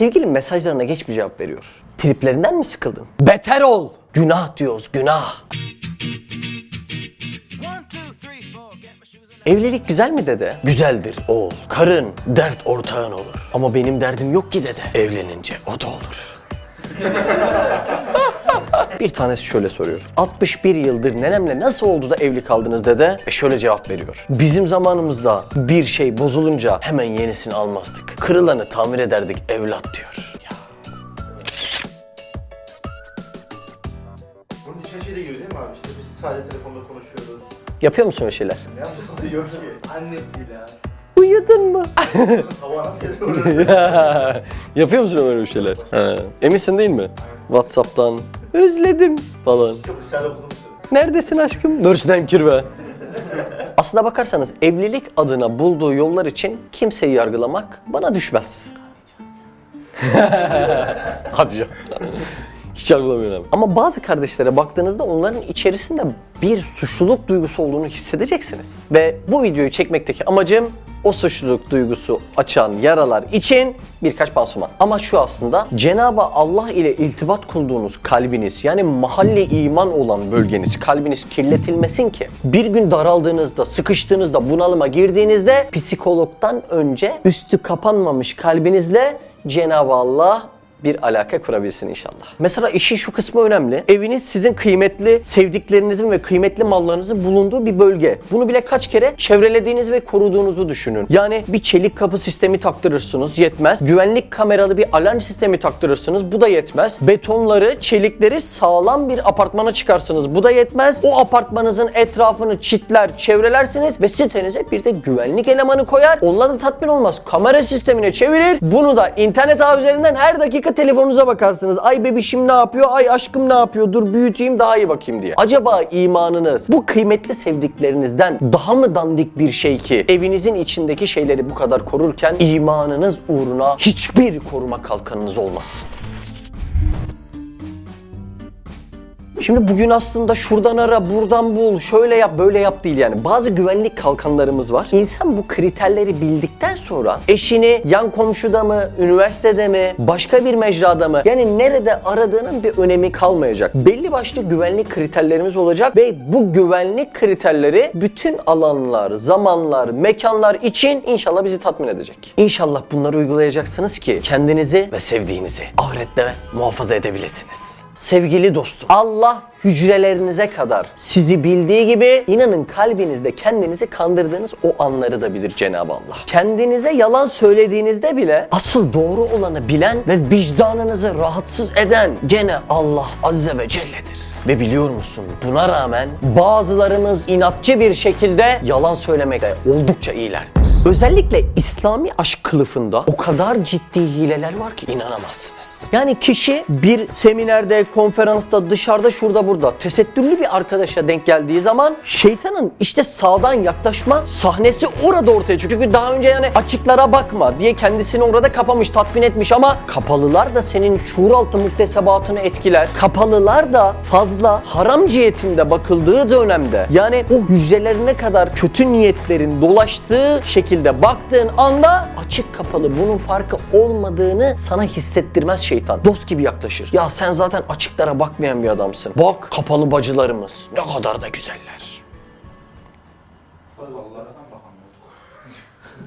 Sevgili mesajlarına geç bir cevap veriyor. Triplerinden mi sıkıldın? Beter ol. Günah diyoruz, günah. Evlilik güzel mi dede? Güzeldir oğul. Karın dert ortağın olur. Ama benim derdim yok ki dede. Evlenince o da olur. Bir tanesi şöyle soruyor. 61 yıldır nenemle nasıl oldu da evli kaldınız dede? E şöyle cevap veriyor. Bizim zamanımızda bir şey bozulunca hemen yenisini almazdık. Kırılanı tamir ederdik evlat diyor. Ya. Bunun içine şey de giriyor değil mi abi? İşte biz sadece telefonda konuşuyoruz. Yapıyor musun öyle şeyler? Ne yok ki. Annesiyle. Uyudun mu? Tavuğa nasıl kesiyor? Yapıyor musun öyle şeyler? He. Eminsin değil mi? Whatsapp'tan özledim falan. Çok. Neredesin aşkım? Nörsden kirve. Aslına bakarsanız evlilik adına bulduğu yollar için kimseyi yargılamak bana düşmez. Hadi canım. Hiç yargılamıyorum. Ama bazı kardeşlere baktığınızda onların içerisinde bir suçluluk duygusu olduğunu hissedeceksiniz. Ve bu videoyu çekmekteki amacım o suçluluk duygusu açan yaralar için birkaç pansuman. Ama şu aslında Cenab-ı Allah ile iltibat kurduğunuz kalbiniz yani mahalle iman olan bölgeniz, kalbiniz kirletilmesin ki bir gün daraldığınızda, sıkıştığınızda, bunalıma girdiğinizde psikologdan önce üstü kapanmamış kalbinizle Cenab-ı Allah bir alaka kurabilsin inşallah. Mesela işin şu kısmı önemli. Eviniz sizin kıymetli sevdiklerinizin ve kıymetli mallarınızın bulunduğu bir bölge. Bunu bile kaç kere çevrelediğiniz ve koruduğunuzu düşünün. Yani bir çelik kapı sistemi taktırırsınız yetmez. Güvenlik kameralı bir alarm sistemi taktırırsınız bu da yetmez. Betonları, çelikleri sağlam bir apartmana çıkarsınız bu da yetmez. O apartmanınızın etrafını çitler, çevrelersiniz ve sitenize bir de güvenlik elemanı koyar. Onunla da tatmin olmaz. Kamera sistemine çevirir. Bunu da internet ağı üzerinden her dakika telefonunuza bakarsınız. Ay bebişim ne yapıyor? Ay aşkım ne yapıyor? Dur büyüteyim daha iyi bakayım diye. Acaba imanınız bu kıymetli sevdiklerinizden daha mı dandik bir şey ki evinizin içindeki şeyleri bu kadar korurken imanınız uğruna hiçbir koruma kalkanınız olmaz? Şimdi bugün aslında şuradan ara, buradan bul, şöyle yap, böyle yap değil yani. Bazı güvenlik kalkanlarımız var. İnsan bu kriterleri bildikten sonra eşini yan komşuda mı, üniversitede mi, başka bir mecrada mı yani nerede aradığının bir önemi kalmayacak. Belli başlı güvenlik kriterlerimiz olacak ve bu güvenlik kriterleri bütün alanlar, zamanlar, mekanlar için inşallah bizi tatmin edecek. İnşallah bunları uygulayacaksınız ki kendinizi ve sevdiğinizi ahirette muhafaza edebilirsiniz. Sevgili dostum, Allah hücrelerinize kadar sizi bildiği gibi inanın kalbinizde kendinizi kandırdığınız o anları da bilir Cenab-ı Allah. Kendinize yalan söylediğinizde bile asıl doğru olanı bilen ve vicdanınızı rahatsız eden gene Allah Azze ve Celle'dir. Ve biliyor musun buna rağmen bazılarımız inatçı bir şekilde yalan söylemekte oldukça iyilerdir. Özellikle İslami aşk kılıfında o kadar ciddi hileler var ki inanamazsınız. Yani kişi bir seminerde, konferansta, dışarıda, şurada, burada tesettürlü bir arkadaşa denk geldiği zaman şeytanın işte sağdan yaklaşma sahnesi orada ortaya çıkıyor. Çünkü daha önce yani açıklara bakma diye kendisini orada kapamış, tatmin etmiş ama kapalılar da senin şuur altı muktesebatını etkiler. Kapalılar da fazla haram cihetinde bakıldığı dönemde yani o hücrelerine kadar kötü niyetlerin dolaştığı şekilde baktığın anda açık kapalı bunun farkı olmadığını sana hissettirmez şeytan. Dost gibi yaklaşır. Ya sen zaten açıklara bakmayan bir adamsın. Bak kapalı bacılarımız ne kadar da güzeller.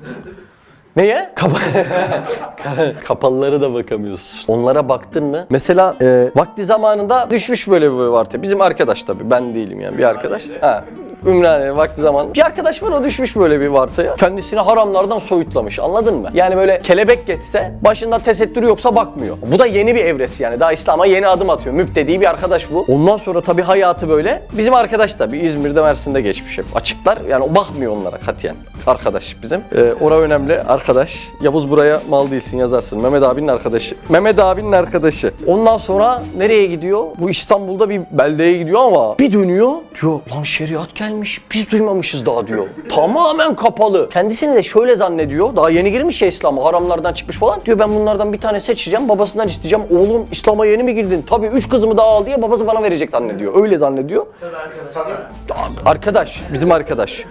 Neye? Kapa Kapalılara da bakamıyorsun. Onlara baktın mı? Mesela e, vakti zamanında düşmüş böyle bir vartaya. Bizim arkadaş tabii ben değilim yani bir arkadaş. Ha. Ümraniye vakti zaman. Bir arkadaş var o düşmüş böyle bir vartaya. Kendisini haramlardan soyutlamış anladın mı? Yani böyle kelebek geçse başında tesettürü yoksa bakmıyor. Bu da yeni bir evresi yani. Daha İslam'a yeni adım atıyor. Müptedi bir arkadaş bu. Ondan sonra tabii hayatı böyle. Bizim arkadaş tabii İzmir'de Mersin'de geçmiş hep. Açıklar yani bakmıyor onlara katiyen. Arkadaş bizim. Ee, ora önemli. Arkadaş. Yavuz buraya mal değilsin yazarsın. Mehmet abinin arkadaşı. Mehmet abinin arkadaşı. Ondan sonra nereye gidiyor? Bu İstanbul'da bir beldeye gidiyor ama bir dönüyor. Diyor lan şeriat gelmiş. Biz duymamışız daha diyor. Tamamen kapalı. Kendisini de şöyle zannediyor. Daha yeni girmiş ya İslam'a. Haramlardan çıkmış falan. Diyor ben bunlardan bir tane seçeceğim. Babasından isteyeceğim. Oğlum İslam'a yeni mi girdin? Tabii üç kızımı daha al diye babası bana verecek zannediyor. Öyle zannediyor. Arkadaş, bizim arkadaş.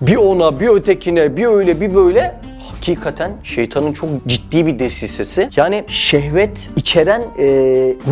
Bir ona, bir ötekine, bir öyle, bir böyle. Hakikaten şeytanın çok ciddi bir desisesi. Yani şehvet içeren e,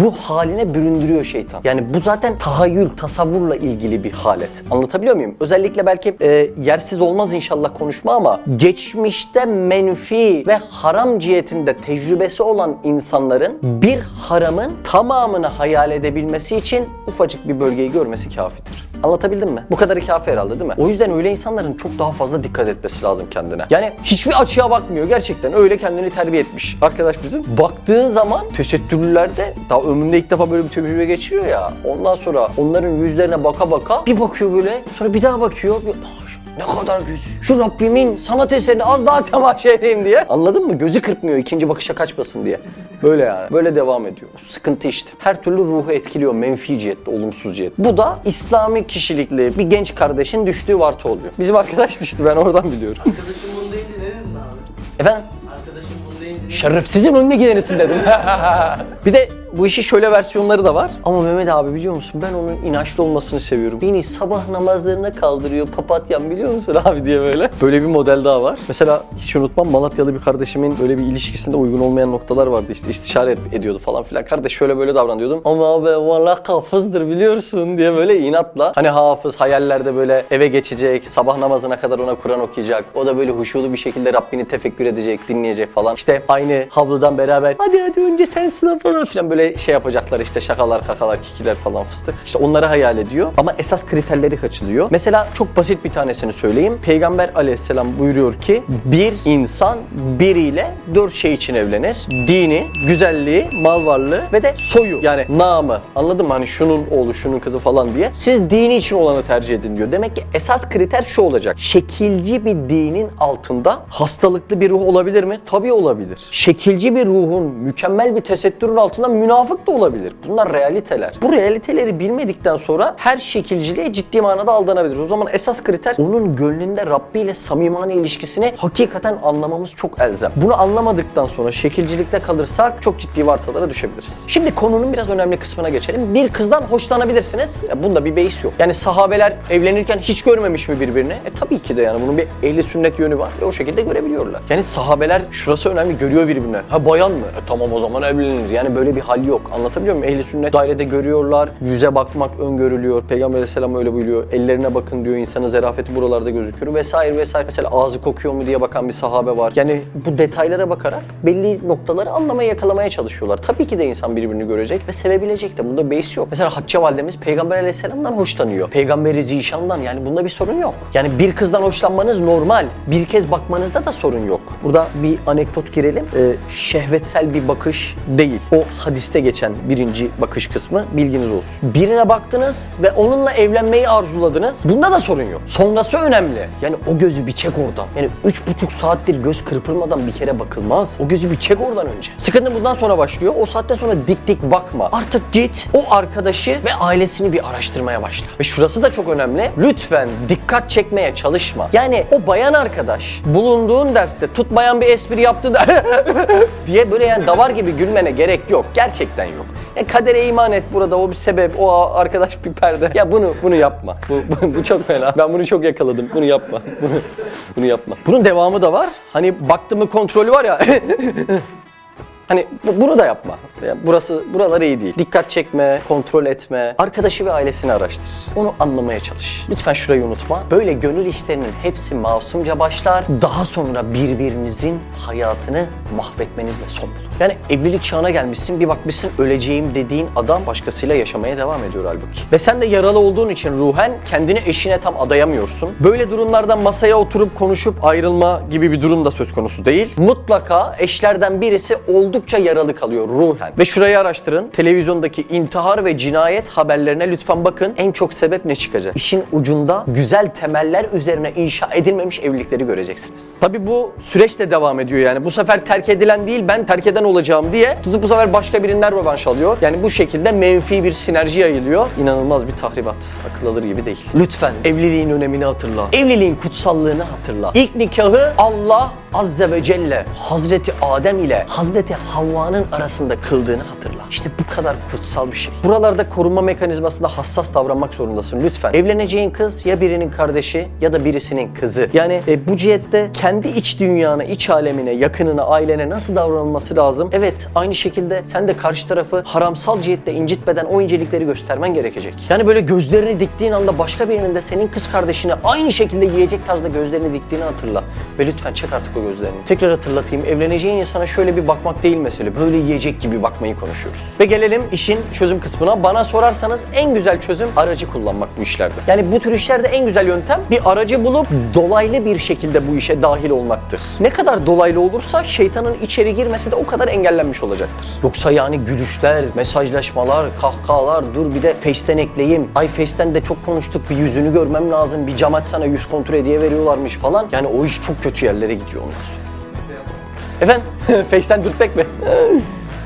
ruh haline büründürüyor şeytan. Yani bu zaten tahayyül, tasavvurla ilgili bir halet. Anlatabiliyor muyum? Özellikle belki e, yersiz olmaz inşallah konuşma ama geçmişte menfi ve haram cihetinde tecrübesi olan insanların bir haramın tamamını hayal edebilmesi için ufacık bir bölgeyi görmesi kafidir. Anlatabildim mi? Bu kadarı kafi herhalde değil mi? O yüzden öyle insanların çok daha fazla dikkat etmesi lazım kendine. Yani hiçbir açığa bakmıyor gerçekten. Öyle kendini terbiye etmiş arkadaş bizim. Baktığın zaman tesettürlülerde daha ömründe ilk defa böyle bir tecrübe geçiriyor ya. Ondan sonra onların yüzlerine baka baka bir bakıyor böyle. Sonra bir daha bakıyor. Bir, "Aa, şu- ne kadar güzel. Şu Rabbimin sanat eserini az daha temaşa edeyim diye. Anladın mı? Gözü kırpmıyor ikinci bakışa kaçmasın diye. Böyle yani. Böyle devam ediyor. Sıkıntı işte. Her türlü ruhu etkiliyor menfi cihette, olumsuz cihette. Bu da İslami kişilikli bir genç kardeşin düştüğü vartı oluyor. Bizim arkadaş düştü ben oradan biliyorum. Arkadaşım bunu deyince ne dedin abi? Efendim? Arkadaşım bunu deyince ne Şerefsizin önüne gidenisin dedim. bir de bu işi şöyle versiyonları da var. Ama Mehmet abi biliyor musun ben onun inançlı olmasını seviyorum. Beni sabah namazlarına kaldırıyor papatyan biliyor musun abi diye böyle. Böyle bir model daha var. Mesela hiç unutmam Malatyalı bir kardeşimin böyle bir ilişkisinde uygun olmayan noktalar vardı işte istişare ed- ediyordu falan filan. Kardeş şöyle böyle davran diyordum. Ama abi valla hafızdır biliyorsun diye böyle inatla. Hani hafız hayallerde böyle eve geçecek, sabah namazına kadar ona Kur'an okuyacak. O da böyle huşulu bir şekilde Rabbini tefekkür edecek, dinleyecek falan. İşte aynı havludan beraber hadi hadi önce sen sınav falan filan böyle şey yapacaklar işte şakalar, kakalar, kikiler falan fıstık. İşte onları hayal ediyor ama esas kriterleri kaçılıyor. Mesela çok basit bir tanesini söyleyeyim. Peygamber aleyhisselam buyuruyor ki bir insan biriyle dört şey için evlenir. Dini, güzelliği, mal varlığı ve de soyu. Yani namı. Anladın mı? Hani şunun oğlu, şunun kızı falan diye. Siz dini için olanı tercih edin diyor. Demek ki esas kriter şu olacak. Şekilci bir dinin altında hastalıklı bir ruh olabilir mi? Tabii olabilir. Şekilci bir ruhun mükemmel bir tesettürün altında münafık da olabilir. Bunlar realiteler. Bu realiteleri bilmedikten sonra her şekilciliğe ciddi manada aldanabilir. O zaman esas kriter onun gönlünde Rabbi ile samimane ilişkisini hakikaten anlamamız çok elzem. Bunu anlamadıktan sonra şekilcilikte kalırsak çok ciddi vartalara düşebiliriz. Şimdi konunun biraz önemli kısmına geçelim. Bir kızdan hoşlanabilirsiniz. Ya bunda bir beis yok. Yani sahabeler evlenirken hiç görmemiş mi birbirini? E tabii ki de yani bunun bir ehli sünnet yönü var ve o şekilde görebiliyorlar. Yani sahabeler şurası önemli görüyor birbirine. Ha bayan mı? E tamam o zaman evlenir. Yani böyle bir hal yok. Anlatabiliyor muyum? Ehli sünnet dairede görüyorlar. Yüze bakmak öngörülüyor. Peygamber aleyhisselam öyle buyuruyor. Ellerine bakın diyor. insanın zerafeti buralarda gözüküyor vesaire vesaire. Mesela ağzı kokuyor mu diye bakan bir sahabe var. Yani bu detaylara bakarak belli noktaları anlamaya yakalamaya çalışıyorlar. Tabii ki de insan birbirini görecek ve sevebilecek de. Bunda beis yok. Mesela Hatice validemiz Peygamber aleyhisselamdan hoşlanıyor. Peygamberi zişandan yani bunda bir sorun yok. Yani bir kızdan hoşlanmanız normal. Bir kez bakmanızda da sorun yok. Burada bir anekdot girelim. Ee, şehvetsel bir bakış değil. O hadiste geçen birinci bakış kısmı bilginiz olsun. Birine baktınız ve onunla evlenmeyi arzuladınız. Bunda da sorun yok. Sonrası önemli. Yani o gözü bir çek oradan. Yani üç buçuk saattir göz kırpılmadan bir kere bakılmaz. O gözü bir çek oradan önce. Sıkıntı bundan sonra başlıyor. O saatten sonra dik dik bakma. Artık git o arkadaşı ve ailesini bir araştırmaya başla. Ve şurası da çok önemli. Lütfen dikkat çekmeye çalışma. Yani o bayan arkadaş bulunduğun derste tutmayan bir espri yaptı da diye böyle yani davar gibi gülmene gerek yok. Gerçekten yok. Ya kadere iman et burada o bir sebep, o arkadaş bir perde. Ya bunu bunu yapma. Bu, bu, bu çok fena. Ben bunu çok yakaladım. Bunu yapma. Bunu, bunu yapma. Bunun devamı da var. Hani baktı mı kontrolü var ya. Hani bu- bunu da yapma. Yani burası buralar iyi değil. Dikkat çekme, kontrol etme. Arkadaşı ve ailesini araştır. Onu anlamaya çalış. Lütfen şurayı unutma. Böyle gönül işlerinin hepsi masumca başlar. Daha sonra birbirinizin hayatını mahvetmenizle son bulur. Yani evlilik çağına gelmişsin bir bakmışsın öleceğim dediğin adam başkasıyla yaşamaya devam ediyor halbuki. Ve sen de yaralı olduğun için ruhen kendini eşine tam adayamıyorsun. Böyle durumlarda masaya oturup konuşup ayrılma gibi bir durum da söz konusu değil. Mutlaka eşlerden birisi oldukça yaralı kalıyor ruhen. Ve şurayı araştırın. Televizyondaki intihar ve cinayet haberlerine lütfen bakın. En çok sebep ne çıkacak? İşin ucunda güzel temeller üzerine inşa edilmemiş evlilikleri göreceksiniz. Tabi bu süreç de devam ediyor yani. Bu sefer terk edilen değil ben terk eden olacağım diye tutup bu sefer başka birinden rövanş alıyor. Yani bu şekilde menfi bir sinerji yayılıyor. İnanılmaz bir tahribat. Akıl alır gibi değil. Lütfen evliliğin önemini hatırla. Evliliğin kutsallığını hatırla. İlk nikahı Allah Azze ve Celle Hazreti Adem ile Hazreti Havva'nın arasında kıldığını hatırla. İşte bu kadar kutsal bir şey. Buralarda korunma mekanizmasında hassas davranmak zorundasın lütfen. Evleneceğin kız ya birinin kardeşi ya da birisinin kızı. Yani e, bu cihette kendi iç dünyana, iç alemine, yakınına, ailene nasıl davranılması lazım? Evet aynı şekilde sen de karşı tarafı haramsal cihette incitmeden o incelikleri göstermen gerekecek. Yani böyle gözlerini diktiğin anda başka birinin de senin kız kardeşine aynı şekilde yiyecek tarzda gözlerini diktiğini hatırla. Ve lütfen çek artık o gözlerini. Tekrar hatırlatayım. Evleneceğin insana şöyle bir bakmak değil mesele. Böyle yiyecek gibi bakmayı konuşuyoruz. Ve gelelim işin çözüm kısmına. Bana sorarsanız en güzel çözüm aracı kullanmak bu işlerde. Yani bu tür işlerde en güzel yöntem bir aracı bulup dolaylı bir şekilde bu işe dahil olmaktır. Ne kadar dolaylı olursa şeytanın içeri girmesi de o kadar engellenmiş olacaktır. Yoksa yani gülüşler, mesajlaşmalar, kahkahalar, dur bir de Face'ten ekleyeyim. Ay Face'ten de çok konuştuk bir yüzünü görmem lazım. Bir cam açsana yüz kontrol hediye veriyorlarmış falan. Yani o iş çok kötü yerlere gidiyor sonra. Efendim? Face'ten dürtmek mi?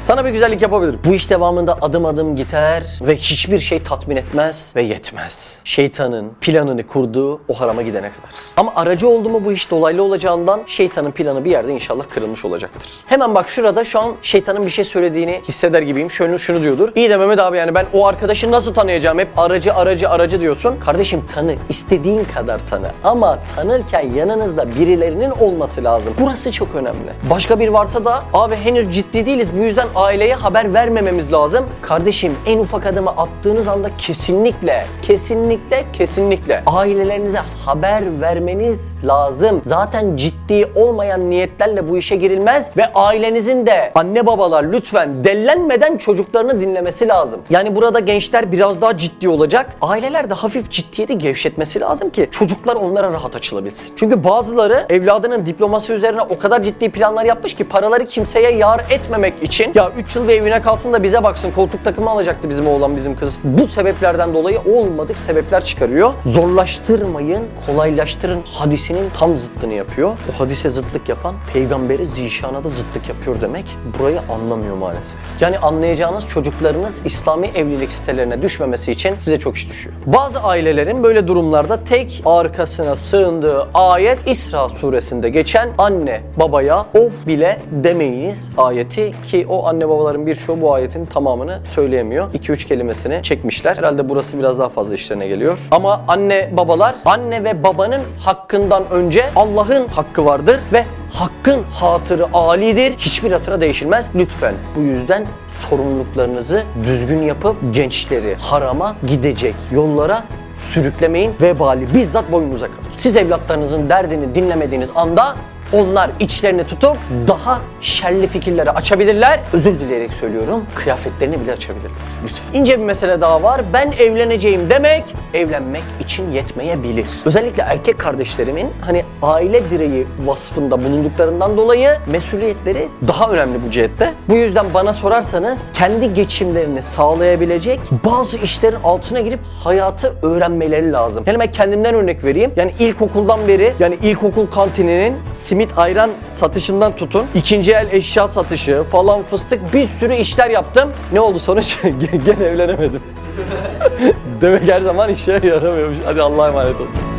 Sana bir güzellik yapabilirim. Bu iş devamında adım adım gider ve hiçbir şey tatmin etmez ve yetmez. Şeytanın planını kurduğu o harama gidene kadar. Ama aracı oldu mu bu iş dolaylı olacağından şeytanın planı bir yerde inşallah kırılmış olacaktır. Hemen bak şurada şu an şeytanın bir şey söylediğini hisseder gibiyim. Şöyle şunu diyordur. İyi de Mehmet abi yani ben o arkadaşı nasıl tanıyacağım? Hep aracı aracı aracı diyorsun. Kardeşim tanı. istediğin kadar tanı. Ama tanırken yanınızda birilerinin olması lazım. Burası çok önemli. Başka bir varta da abi henüz ciddi değiliz. Bu yüzden aileye haber vermememiz lazım. Kardeşim en ufak adımı attığınız anda kesinlikle, kesinlikle, kesinlikle ailelerinize haber vermeniz lazım. Zaten ciddi olmayan niyetlerle bu işe girilmez ve ailenizin de anne babalar lütfen dellenmeden çocuklarını dinlemesi lazım. Yani burada gençler biraz daha ciddi olacak. Aileler de hafif ciddiyeti gevşetmesi lazım ki çocuklar onlara rahat açılabilsin. Çünkü bazıları evladının diploması üzerine o kadar ciddi planlar yapmış ki paraları kimseye yar etmemek için ya 3 yıl bir evine kalsın da bize baksın koltuk takımı alacaktı bizim oğlan bizim kız. Bu sebeplerden dolayı olmadık sebepler çıkarıyor. Zorlaştırmayın, kolaylaştırın hadisinin tam zıttını yapıyor. O hadise zıtlık yapan peygamberi zişana da zıtlık yapıyor demek. Burayı anlamıyor maalesef. Yani anlayacağınız çocuklarınız İslami evlilik sitelerine düşmemesi için size çok iş düşüyor. Bazı ailelerin böyle durumlarda tek arkasına sığındığı ayet İsra suresinde geçen anne babaya of bile demeyiniz ayeti ki o anne babaların birçoğu bu ayetin tamamını söyleyemiyor. 2-3 kelimesini çekmişler. Herhalde burası biraz daha fazla işlerine geliyor. Ama anne babalar anne ve babanın hakkından önce Allah'ın hakkı vardır ve hakkın hatırı alidir. Hiçbir hatıra değişilmez. Lütfen bu yüzden sorumluluklarınızı düzgün yapıp gençleri harama gidecek yollara sürüklemeyin. Vebali bizzat boynunuza kalır. Siz evlatlarınızın derdini dinlemediğiniz anda onlar içlerini tutup daha şerli fikirleri açabilirler. Özür dileyerek söylüyorum. Kıyafetlerini bile açabilirler. Lütfen. İnce bir mesele daha var. Ben evleneceğim demek evlenmek için yetmeyebilir. Özellikle erkek kardeşlerimin hani aile direği vasfında bulunduklarından dolayı mesuliyetleri daha önemli bu cihette. Bu yüzden bana sorarsanız kendi geçimlerini sağlayabilecek bazı işlerin altına girip hayatı öğrenmeleri lazım. Yani ben kendimden örnek vereyim. Yani ilkokuldan beri yani ilkokul kantininin simit ayran satışından tutun. ikinci el eşya satışı falan fıstık bir sürü işler yaptım. Ne oldu sonuç? Gene evlenemedim. Demek her zaman işe yaramıyormuş. Hadi Allah'a emanet olun.